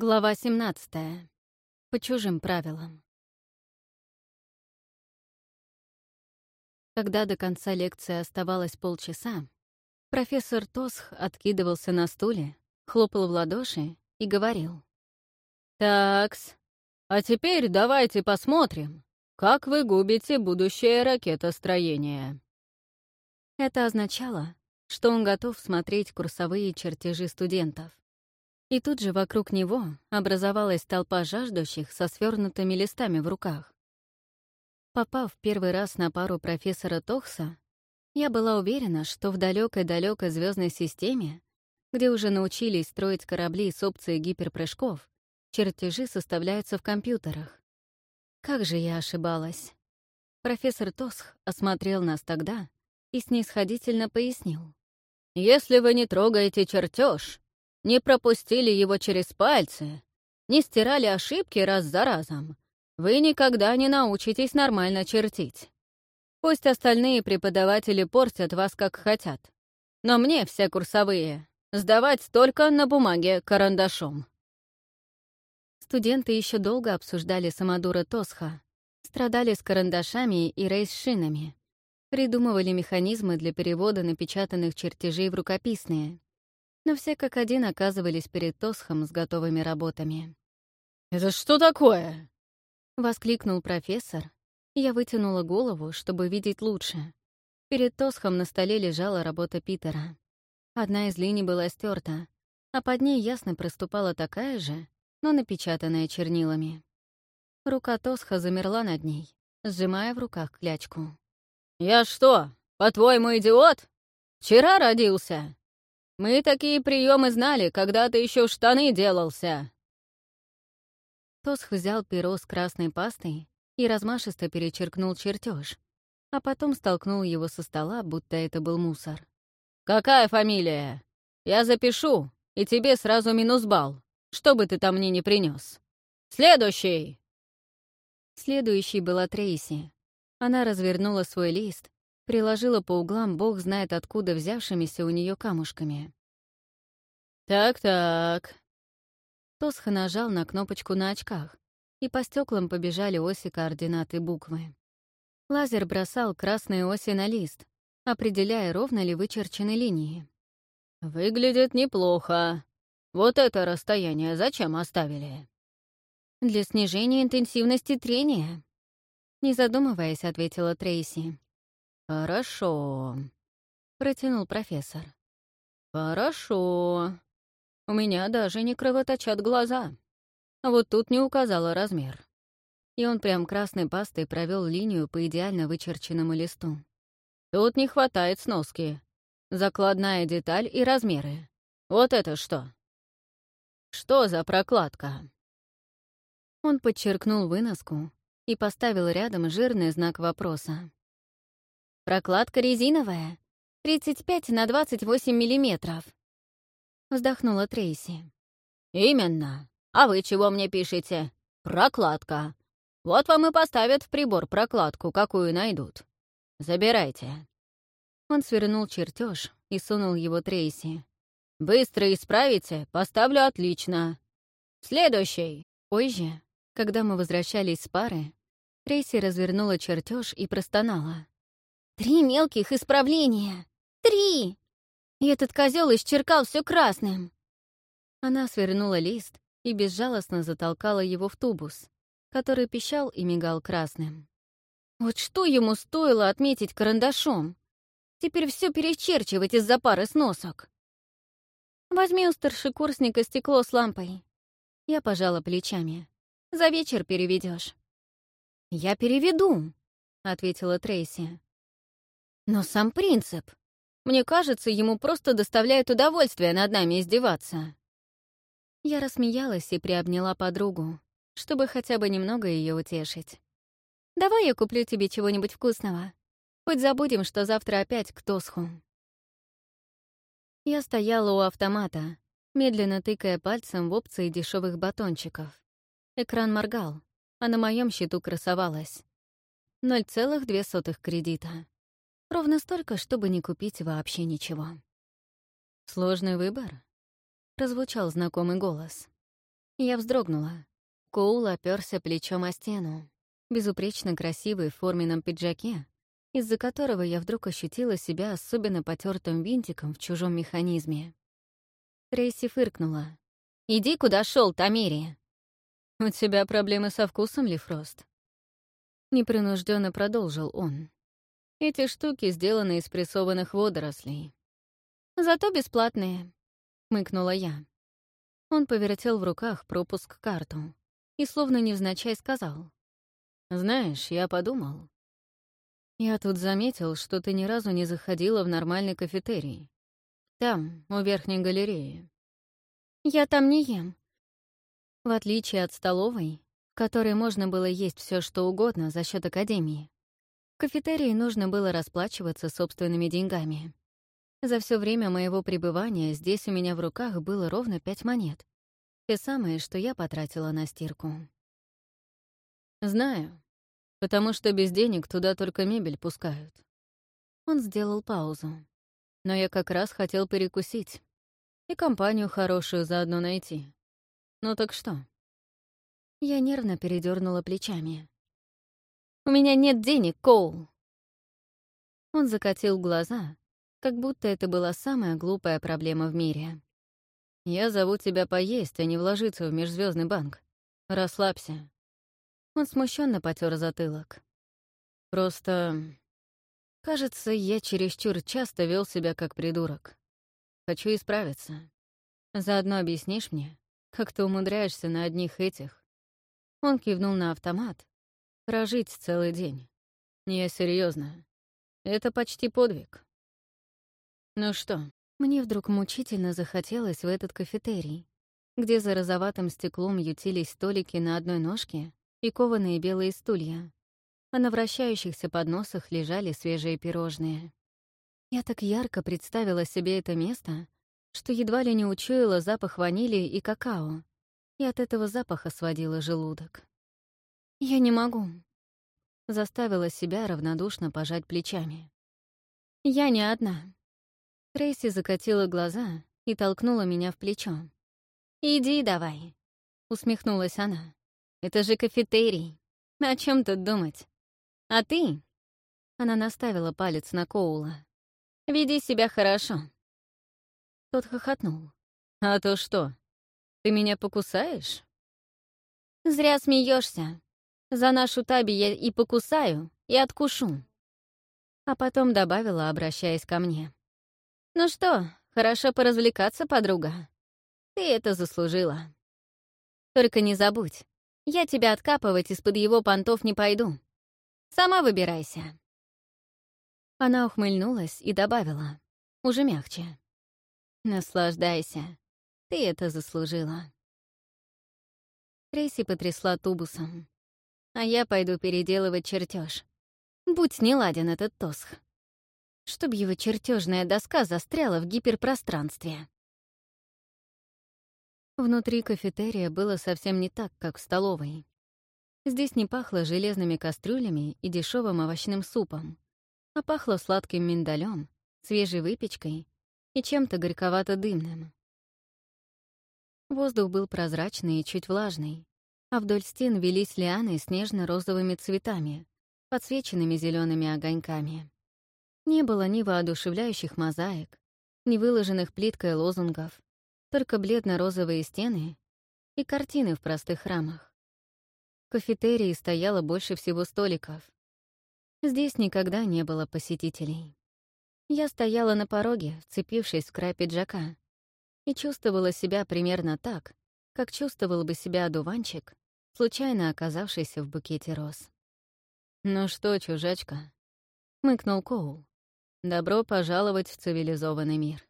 Глава 17. По чужим правилам. Когда до конца лекции оставалось полчаса, профессор Тосх откидывался на стуле, хлопал в ладоши и говорил. «Такс, а теперь давайте посмотрим, как вы губите будущее ракетостроение». Это означало, что он готов смотреть курсовые чертежи студентов. И тут же вокруг него образовалась толпа жаждущих со свернутыми листами в руках. Попав первый раз на пару профессора Тохса, я была уверена, что в далекой-далекой звездной системе, где уже научились строить корабли с опцией гиперпрыжков, чертежи составляются в компьютерах. Как же я ошибалась. Профессор Тосх осмотрел нас тогда и снисходительно пояснил. «Если вы не трогаете чертеж, не пропустили его через пальцы, не стирали ошибки раз за разом, вы никогда не научитесь нормально чертить. Пусть остальные преподаватели портят вас как хотят, но мне все курсовые сдавать только на бумаге карандашом. Студенты еще долго обсуждали Самодура Тосха, страдали с карандашами и рейс-шинами, придумывали механизмы для перевода напечатанных чертежей в рукописные но все как один оказывались перед Тосхом с готовыми работами. «Это что такое?» — воскликнул профессор. Я вытянула голову, чтобы видеть лучше. Перед Тосхом на столе лежала работа Питера. Одна из линий была стерта, а под ней ясно проступала такая же, но напечатанная чернилами. Рука Тосха замерла над ней, сжимая в руках клячку. «Я что, по-твоему, идиот? Вчера родился?» Мы такие приемы знали, когда ты еще штаны делался. Тосх взял перо с красной пастой и размашисто перечеркнул чертеж, а потом столкнул его со стола, будто это был мусор. «Какая фамилия? Я запишу, и тебе сразу минус балл, что бы ты там мне не принес. Следующий!» Следующей была Трейси. Она развернула свой лист приложила по углам бог знает откуда взявшимися у нее камушками. «Так-так». Тосха нажал на кнопочку на очках, и по стеклам побежали оси координаты буквы. Лазер бросал красные оси на лист, определяя, ровно ли вычерчены линии. «Выглядит неплохо. Вот это расстояние зачем оставили?» «Для снижения интенсивности трения», — не задумываясь, ответила Трейси. «Хорошо», — протянул профессор. «Хорошо. У меня даже не кровоточат глаза. А вот тут не указала размер». И он прям красной пастой провел линию по идеально вычерченному листу. «Тут не хватает сноски. Закладная деталь и размеры. Вот это что?» «Что за прокладка?» Он подчеркнул выноску и поставил рядом жирный знак вопроса. Прокладка резиновая. 35 на 28 миллиметров. Вздохнула Трейси. «Именно. А вы чего мне пишете? Прокладка. Вот вам и поставят в прибор прокладку, какую найдут. Забирайте». Он свернул чертеж и сунул его Трейси. «Быстро исправите, поставлю отлично. Следующий». Позже, когда мы возвращались с пары, Трейси развернула чертеж и простонала. Три мелких исправления. Три! И этот козел исчеркал все красным. Она свернула лист и безжалостно затолкала его в тубус, который пищал и мигал красным. Вот что ему стоило отметить карандашом? Теперь все перечерчивать из-за пары сносок. Возьми у старшекурсника стекло с лампой. Я пожала плечами. За вечер переведешь. Я переведу, ответила Трейси. Но сам принцип. Мне кажется, ему просто доставляет удовольствие над нами издеваться. Я рассмеялась и приобняла подругу, чтобы хотя бы немного ее утешить. «Давай я куплю тебе чего-нибудь вкусного. Хоть забудем, что завтра опять к Тосху». Я стояла у автомата, медленно тыкая пальцем в опции дешевых батончиков. Экран моргал, а на моем счету красовалось 0,2 кредита. Ровно столько, чтобы не купить вообще ничего. «Сложный выбор?» — прозвучал знакомый голос. Я вздрогнула. Коул оперся плечом о стену, безупречно красивый в форменном пиджаке, из-за которого я вдруг ощутила себя особенно потертым винтиком в чужом механизме. Трейси фыркнула. «Иди, куда шел, Тамири!» «У тебя проблемы со вкусом ли, Фрост?» Непринужденно продолжил он. «Эти штуки сделаны из прессованных водорослей». «Зато бесплатные», — мыкнула я. Он повертел в руках пропуск-карту и словно невзначай сказал. «Знаешь, я подумал. Я тут заметил, что ты ни разу не заходила в нормальный кафетерий. Там, у верхней галереи. Я там не ем. В отличие от столовой, в которой можно было есть все, что угодно за счет академии, кафетерии нужно было расплачиваться собственными деньгами. За все время моего пребывания здесь у меня в руках было ровно пять монет. Те самые, что я потратила на стирку. Знаю, потому что без денег туда только мебель пускают. Он сделал паузу. Но я как раз хотел перекусить и компанию хорошую заодно найти. Ну так что? Я нервно передернула плечами. «У меня нет денег, Коул!» Он закатил глаза, как будто это была самая глупая проблема в мире. «Я зову тебя поесть, а не вложиться в межзвездный банк. Расслабься». Он смущенно потер затылок. «Просто... Кажется, я чересчур часто вел себя как придурок. Хочу исправиться. Заодно объяснишь мне, как ты умудряешься на одних этих?» Он кивнул на автомат. «Прожить целый день. Я серьезно. Это почти подвиг. Ну что, мне вдруг мучительно захотелось в этот кафетерий, где за розоватым стеклом ютились столики на одной ножке и кованые белые стулья, а на вращающихся подносах лежали свежие пирожные. Я так ярко представила себе это место, что едва ли не учуяла запах ванили и какао, и от этого запаха сводила желудок. «Я не могу», — заставила себя равнодушно пожать плечами. «Я не одна». Трейси закатила глаза и толкнула меня в плечо. «Иди давай», — усмехнулась она. «Это же кафетерий. О чем тут думать? А ты?» Она наставила палец на Коула. «Веди себя хорошо». Тот хохотнул. «А то что, ты меня покусаешь?» «Зря смеешься. За нашу таби я и покусаю, и откушу». А потом добавила, обращаясь ко мне. «Ну что, хорошо поразвлекаться, подруга? Ты это заслужила. Только не забудь, я тебя откапывать из-под его понтов не пойду. Сама выбирайся». Она ухмыльнулась и добавила, уже мягче. «Наслаждайся. Ты это заслужила». Трейси потрясла тубусом. «А я пойду переделывать чертеж. Будь неладен этот тосх» чтобы его чертежная доска застряла в гиперпространстве. Внутри кафетерия было совсем не так, как в столовой. Здесь не пахло железными кастрюлями и дешевым овощным супом, а пахло сладким миндалем, свежей выпечкой и чем-то горьковато-дымным. Воздух был прозрачный и чуть влажный, а вдоль стен велись лианы с нежно-розовыми цветами, подсвеченными зелеными огоньками. Не было ни воодушевляющих мозаик, ни выложенных плиткой лозунгов, только бледно-розовые стены и картины в простых рамах. В кафетерии стояло больше всего столиков. Здесь никогда не было посетителей. Я стояла на пороге, вцепившись в край пиджака, и чувствовала себя примерно так, как чувствовал бы себя одуванчик, случайно оказавшийся в букете роз. «Ну что, чужачка?» — мыкнул Коул. Добро пожаловать в цивилизованный мир.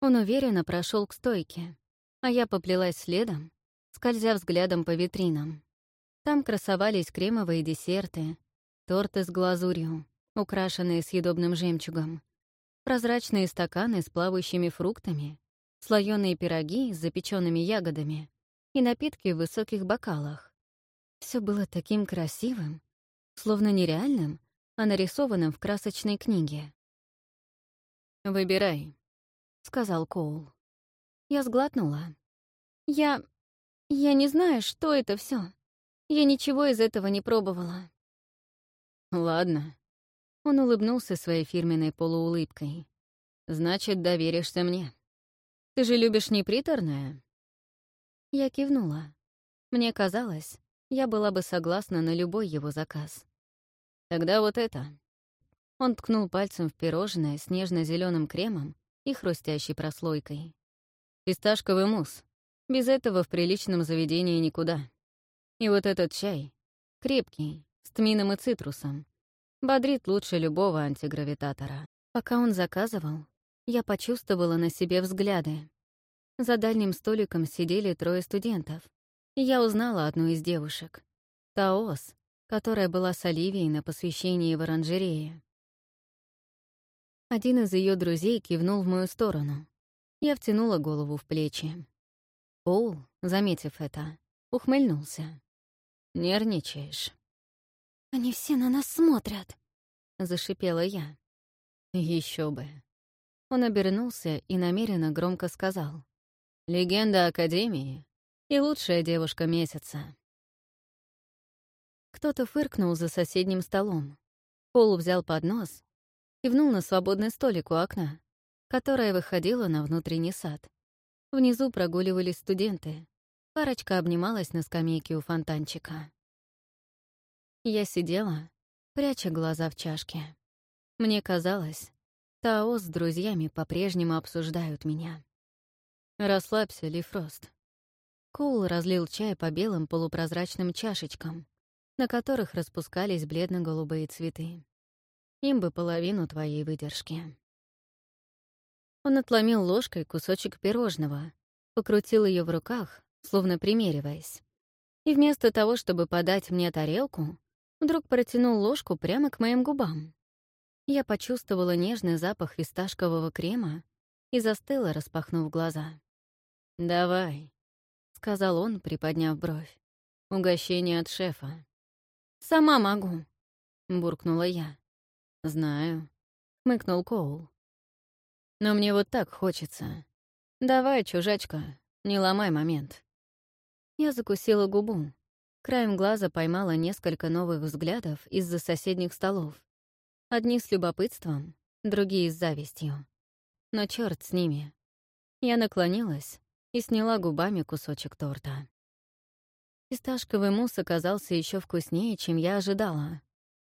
Он уверенно прошел к стойке, а я поплелась следом, скользя взглядом по витринам. Там красовались кремовые десерты, торты с глазурью, украшенные съедобным жемчугом, прозрачные стаканы с плавающими фруктами, слоёные пироги с запеченными ягодами и напитки в высоких бокалах. Все было таким красивым, словно нереальным, а нарисованным в красочной книге. «Выбирай», — сказал Коул. Я сглотнула. «Я Я не знаю, что это все. Я ничего из этого не пробовала. Ладно. Он улыбнулся своей фирменной полуулыбкой. Значит, доверишься мне. Ты же любишь неприторное? Я кивнула. Мне казалось, я была бы согласна на любой его заказ. Тогда вот это. Он ткнул пальцем в пирожное с нежно зеленым кремом и хрустящей прослойкой. Фисташковый мусс. Без этого в приличном заведении никуда. И вот этот чай. Крепкий, с тмином и цитрусом. Бодрит лучше любого антигравитатора. Пока он заказывал, я почувствовала на себе взгляды. За дальним столиком сидели трое студентов, я узнала одну из девушек — Таос, которая была с Оливией на посвящении в оранжерее. Один из ее друзей кивнул в мою сторону. Я втянула голову в плечи. Пол, заметив это, ухмыльнулся. «Нервничаешь?» «Они все на нас смотрят», — зашипела я. Еще бы. Он обернулся и намеренно громко сказал. «Легенда Академии и лучшая девушка месяца». Кто-то фыркнул за соседним столом. Пол взял поднос, кивнул на свободный столик у окна, которое выходило на внутренний сад. Внизу прогуливались студенты. Парочка обнималась на скамейке у фонтанчика. Я сидела, пряча глаза в чашке. Мне казалось, Тао с друзьями по-прежнему обсуждают меня. «Расслабься, Лифрост». Коул разлил чай по белым полупрозрачным чашечкам, на которых распускались бледно-голубые цветы. Им бы половину твоей выдержки. Он отломил ложкой кусочек пирожного, покрутил ее в руках, словно примериваясь. И вместо того, чтобы подать мне тарелку, вдруг протянул ложку прямо к моим губам. Я почувствовала нежный запах фисташкового крема и застыла, распахнув глаза. «Давай», — сказал он, приподняв бровь. «Угощение от шефа». «Сама могу», — буркнула я. «Знаю», — хмыкнул Коул. «Но мне вот так хочется. Давай, чужачка, не ломай момент». Я закусила губу. Краем глаза поймала несколько новых взглядов из-за соседних столов. Одни с любопытством, другие с завистью. Но черт с ними. Я наклонилась и сняла губами кусочек торта. Фисташковый мусс оказался еще вкуснее, чем я ожидала.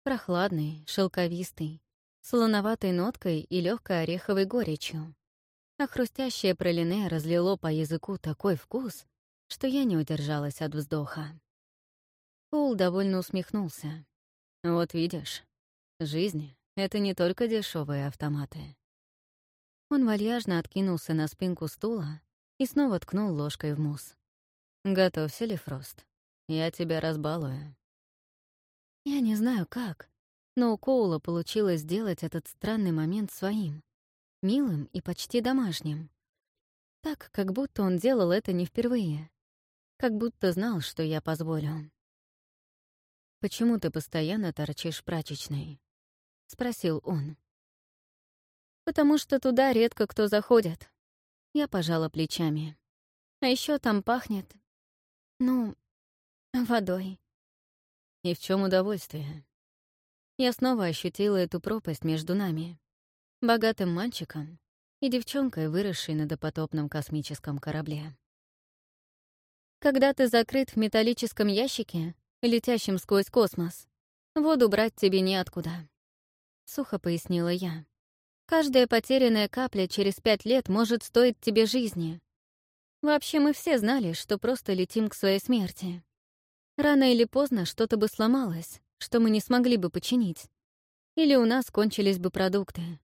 Прохладный, шелковистый, солоноватой ноткой и легкой ореховой горечью. А хрустящее пролине разлило по языку такой вкус, что я не удержалась от вздоха. Пол довольно усмехнулся. «Вот видишь, жизнь — это не только дешевые автоматы». Он вальяжно откинулся на спинку стула и снова ткнул ложкой в мусс. «Готовься ли, Фрост? Я тебя разбалую». Я не знаю как, но у Коула получилось сделать этот странный момент своим, милым и почти домашним. Так, как будто он делал это не впервые. Как будто знал, что я позволю. «Почему ты постоянно торчишь прачечной?» — спросил он. «Потому что туда редко кто заходит». Я пожала плечами. А еще там пахнет ну, водой. И в чем удовольствие? Я снова ощутила эту пропасть между нами. Богатым мальчиком и девчонкой, выросшей на допотопном космическом корабле. Когда ты закрыт в металлическом ящике, летящем сквозь космос, воду брать тебе неоткуда. Сухо пояснила я. Каждая потерянная капля через пять лет может стоить тебе жизни. Вообще мы все знали, что просто летим к своей смерти. Рано или поздно что-то бы сломалось, что мы не смогли бы починить. Или у нас кончились бы продукты.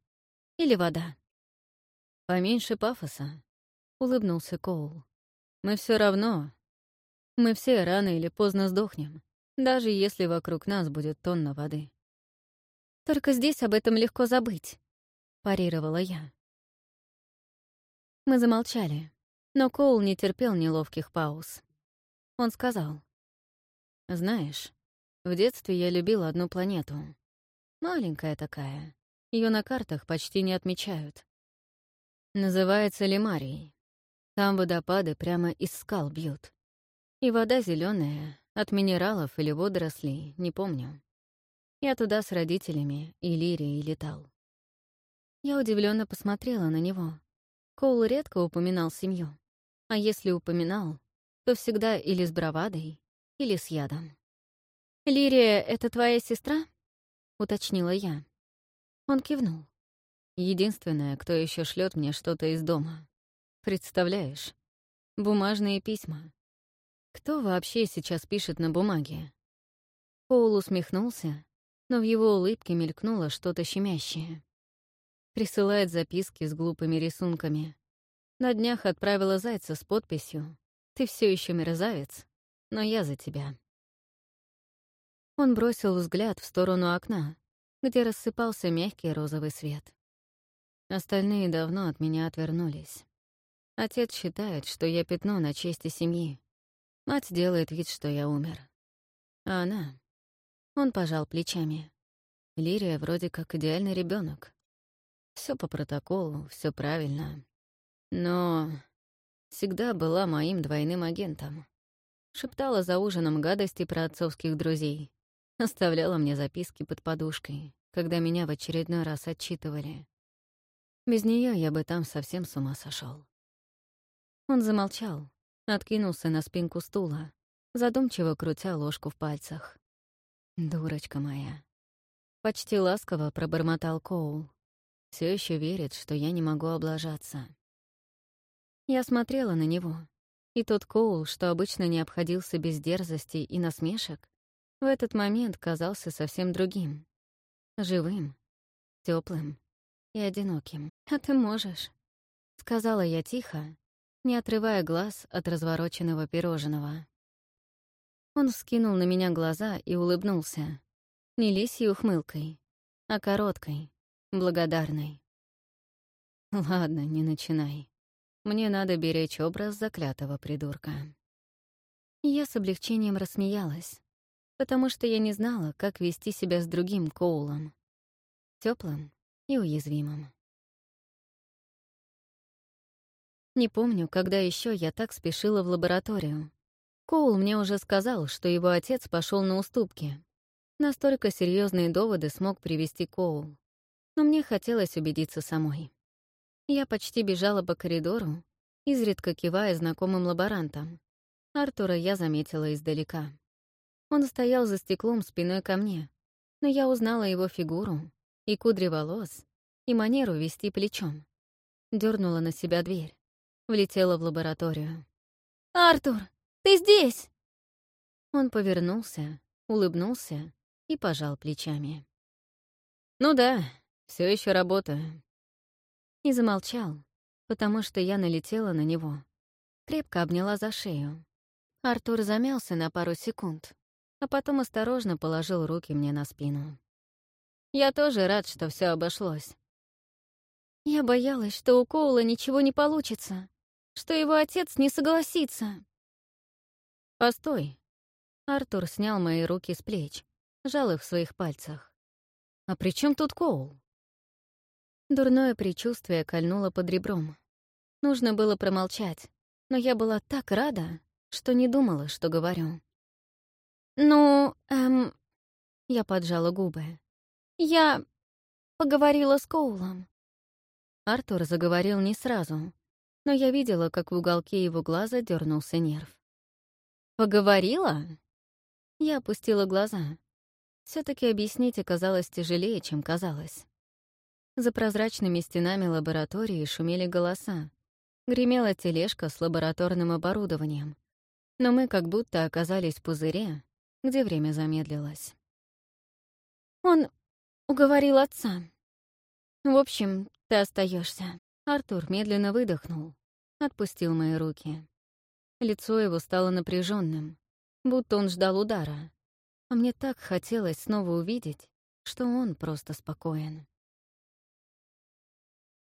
Или вода. «Поменьше пафоса», — улыбнулся Коул. «Мы все равно. Мы все рано или поздно сдохнем, даже если вокруг нас будет тонна воды». «Только здесь об этом легко забыть», — парировала я. Мы замолчали. Но Коул не терпел неловких пауз. Он сказал. «Знаешь, в детстве я любил одну планету. Маленькая такая. Ее на картах почти не отмечают. Называется Лемарий. Там водопады прямо из скал бьют. И вода зеленая, от минералов или водорослей, не помню. Я туда с родителями и Лирией летал. Я удивленно посмотрела на него. Коул редко упоминал семью. А если упоминал, то всегда или с бравадой, или с ядом. «Лирия — это твоя сестра?» — уточнила я. Он кивнул. Единственное, кто еще шлет мне что-то из дома. Представляешь? Бумажные письма. Кто вообще сейчас пишет на бумаге? Коул усмехнулся, но в его улыбке мелькнуло что-то щемящее. Присылает записки с глупыми рисунками. На днях отправила зайца с подписью «Ты все еще мерзавец, но я за тебя». Он бросил взгляд в сторону окна, где рассыпался мягкий розовый свет. Остальные давно от меня отвернулись. Отец считает, что я пятно на чести семьи. Мать делает вид, что я умер. А она... Он пожал плечами. Лирия вроде как идеальный ребенок. Все по протоколу, все правильно. Но всегда была моим двойным агентом. Шептала за ужином гадости про отцовских друзей. Оставляла мне записки под подушкой, когда меня в очередной раз отчитывали. Без нее я бы там совсем с ума сошел. Он замолчал, откинулся на спинку стула, задумчиво крутя ложку в пальцах. «Дурочка моя». Почти ласково пробормотал Коул. Все еще верит, что я не могу облажаться. Я смотрела на него, и тот Коул, что обычно не обходился без дерзостей и насмешек, в этот момент казался совсем другим. Живым, теплым, и одиноким. А ты можешь», — сказала я тихо, не отрывая глаз от развороченного пирожного. Он вскинул на меня глаза и улыбнулся. Не лисьей ухмылкой, а короткой, благодарной. «Ладно, не начинай. Мне надо беречь образ заклятого придурка». Я с облегчением рассмеялась, потому что я не знала, как вести себя с другим Коулом. Теплым и уязвимым. Не помню, когда еще я так спешила в лабораторию. Коул мне уже сказал, что его отец пошел на уступки. Настолько серьезные доводы смог привести Коул. Но мне хотелось убедиться самой. Я почти бежала по коридору, изредка кивая знакомым лаборантам. Артура я заметила издалека. Он стоял за стеклом спиной ко мне, но я узнала его фигуру и кудри волос, и манеру вести плечом. Дёрнула на себя дверь. Влетела в лабораторию. «Артур, ты здесь!» Он повернулся, улыбнулся и пожал плечами. «Ну да, все еще работаю». И замолчал, потому что я налетела на него. Крепко обняла за шею. Артур замялся на пару секунд, а потом осторожно положил руки мне на спину. Я тоже рад, что все обошлось. Я боялась, что у Коула ничего не получится, что его отец не согласится. Постой. Артур снял мои руки с плеч, жал их в своих пальцах. А при чем тут Коул? Дурное предчувствие кольнуло под ребром. Нужно было промолчать, но я была так рада, что не думала, что говорю. «Ну, эм...» Я поджала губы. «Я поговорила с Коулом». Артур заговорил не сразу, но я видела, как в уголке его глаза дернулся нерв. «Поговорила?» Я опустила глаза. все таки объяснить оказалось тяжелее, чем казалось. За прозрачными стенами лаборатории шумели голоса. Гремела тележка с лабораторным оборудованием. Но мы как будто оказались в пузыре, где время замедлилось. «Он Уговорил отца. В общем, ты остаешься. Артур медленно выдохнул, отпустил мои руки. Лицо его стало напряженным, будто он ждал удара. А мне так хотелось снова увидеть, что он просто спокоен.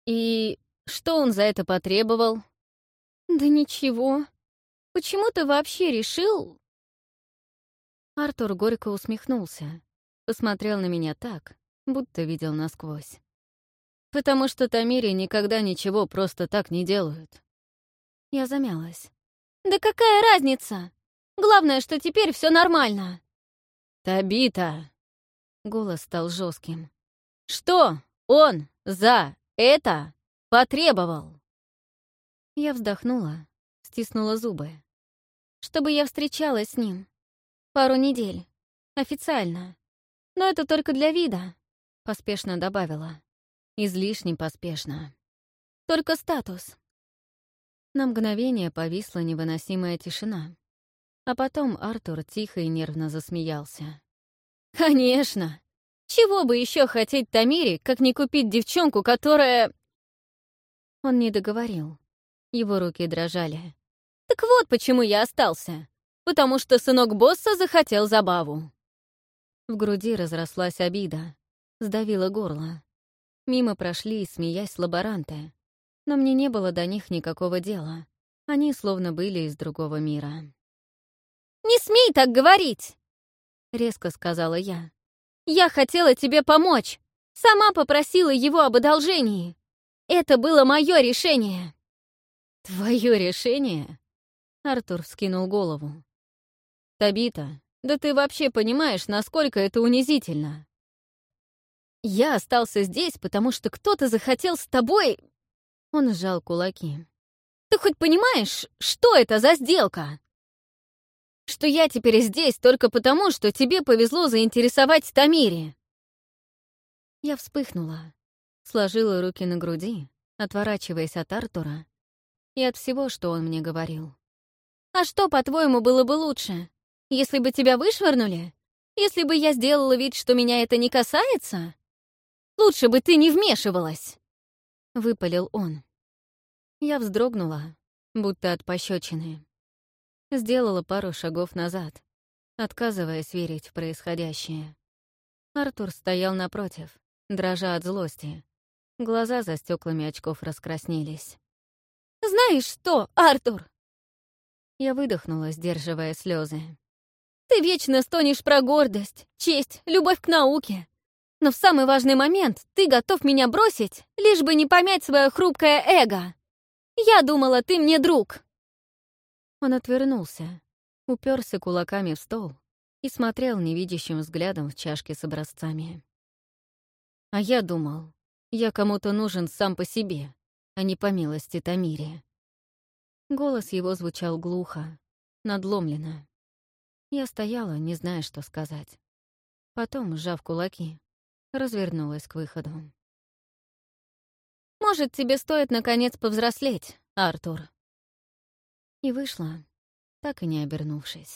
«И что он за это потребовал?» «Да ничего. Почему ты вообще решил...» Артур горько усмехнулся, посмотрел на меня так, будто видел насквозь. Потому что Тамире никогда ничего просто так не делают. Я замялась. «Да какая разница? Главное, что теперь все нормально». «Табита!» — голос стал жестким. «Что он за это потребовал?» Я вздохнула, стиснула зубы. «Чтобы я встречалась с ним. Пару недель. Официально. Но это только для вида», — поспешно добавила. Излишне поспешно. «Только статус». На мгновение повисла невыносимая тишина. А потом Артур тихо и нервно засмеялся. «Конечно! Чего бы еще хотеть Тамире, как не купить девчонку, которая...» Он не договорил. Его руки дрожали. «Так вот почему я остался. Потому что сынок босса захотел забаву». В груди разрослась обида. Сдавило горло. Мимо прошли, смеясь, лаборанты. Но мне не было до них никакого дела. Они словно были из другого мира. «Не смей так говорить!» — резко сказала я. «Я хотела тебе помочь. Сама попросила его об одолжении. Это было мое решение». «Твое решение?» — Артур вскинул голову. «Табита, да ты вообще понимаешь, насколько это унизительно?» «Я остался здесь, потому что кто-то захотел с тобой...» Он сжал кулаки. «Ты хоть понимаешь, что это за сделка?» Что я теперь здесь только потому, что тебе повезло заинтересовать Тамири. Я вспыхнула, сложила руки на груди, отворачиваясь от Артура и от всего, что он мне говорил. «А что, по-твоему, было бы лучше? Если бы тебя вышвырнули? Если бы я сделала вид, что меня это не касается? Лучше бы ты не вмешивалась!» — выпалил он. Я вздрогнула, будто от пощечины. Сделала пару шагов назад, отказываясь верить в происходящее. Артур стоял напротив, дрожа от злости. Глаза за стеклами очков раскраснелись. «Знаешь что, Артур?» Я выдохнула, сдерживая слезы. «Ты вечно стонешь про гордость, честь, любовь к науке. Но в самый важный момент ты готов меня бросить, лишь бы не помять свое хрупкое эго. Я думала, ты мне друг». Он отвернулся, уперся кулаками в стол и смотрел невидящим взглядом в чашке с образцами. А я думал, я кому-то нужен сам по себе, а не по милости Тамире. Голос его звучал глухо, надломленно. Я стояла, не зная, что сказать. Потом, сжав кулаки, развернулась к выходу. «Может, тебе стоит, наконец, повзрослеть, Артур?» И вышла, так и не обернувшись.